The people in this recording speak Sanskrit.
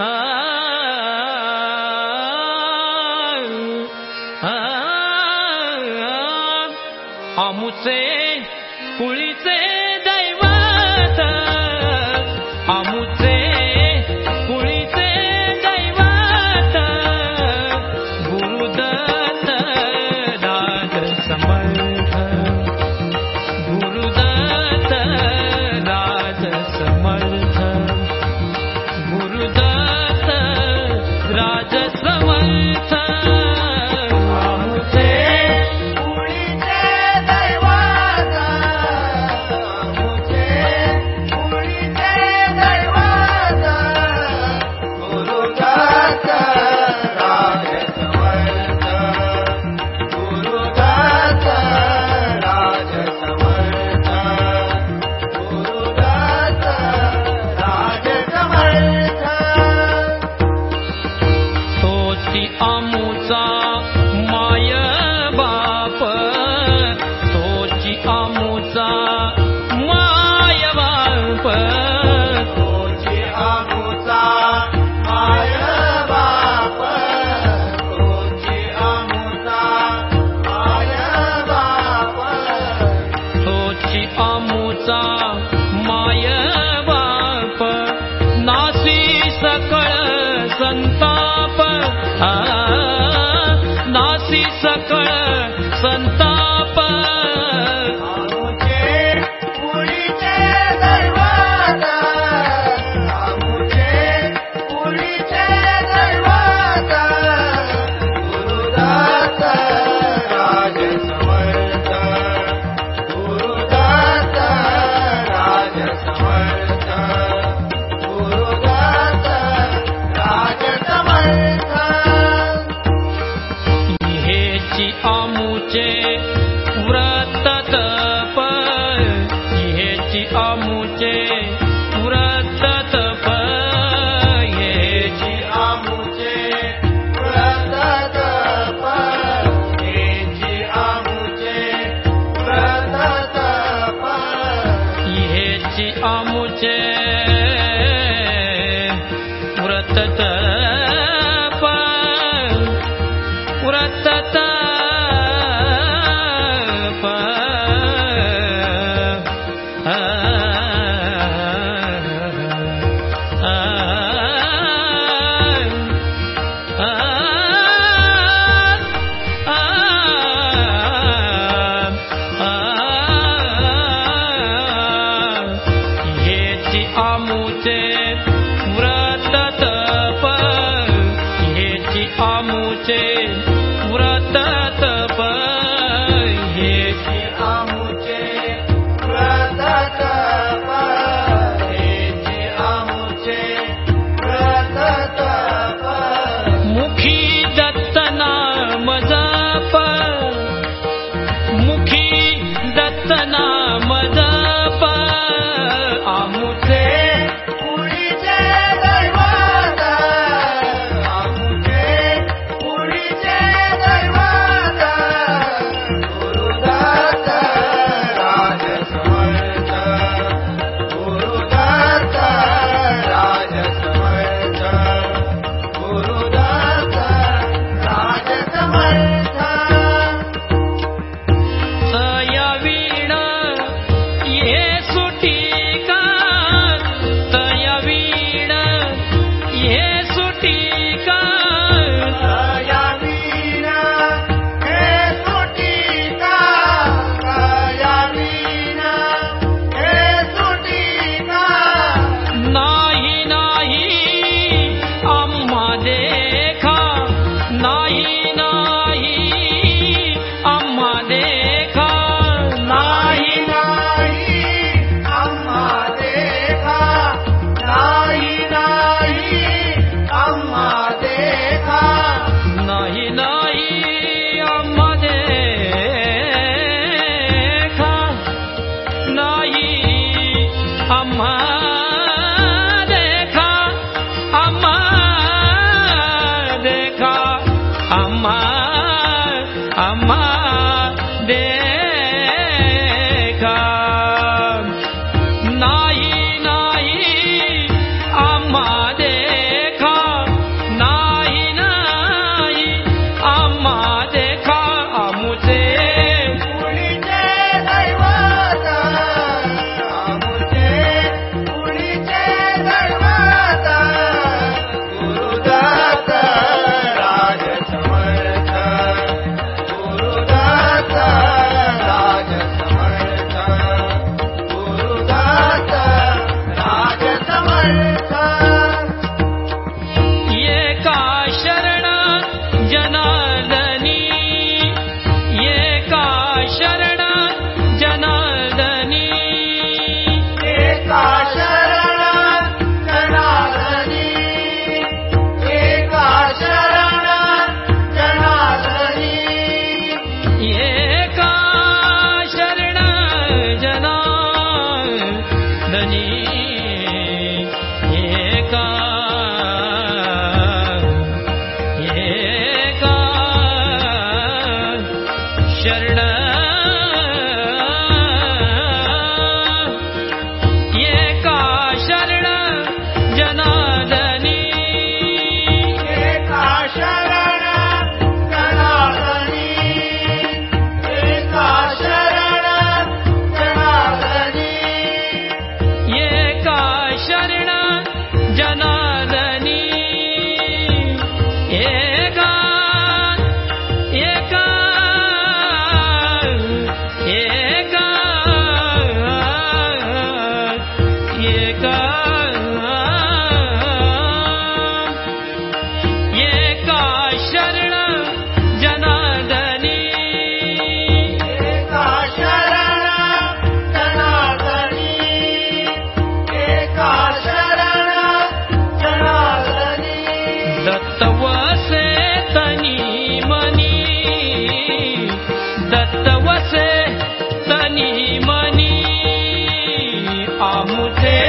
ah மாய I'm amuche मीना Amar एका शरण जनादनी एका शरण एका शरण दत्तवसे तनि मनी दत्तवसे तनि मनी आ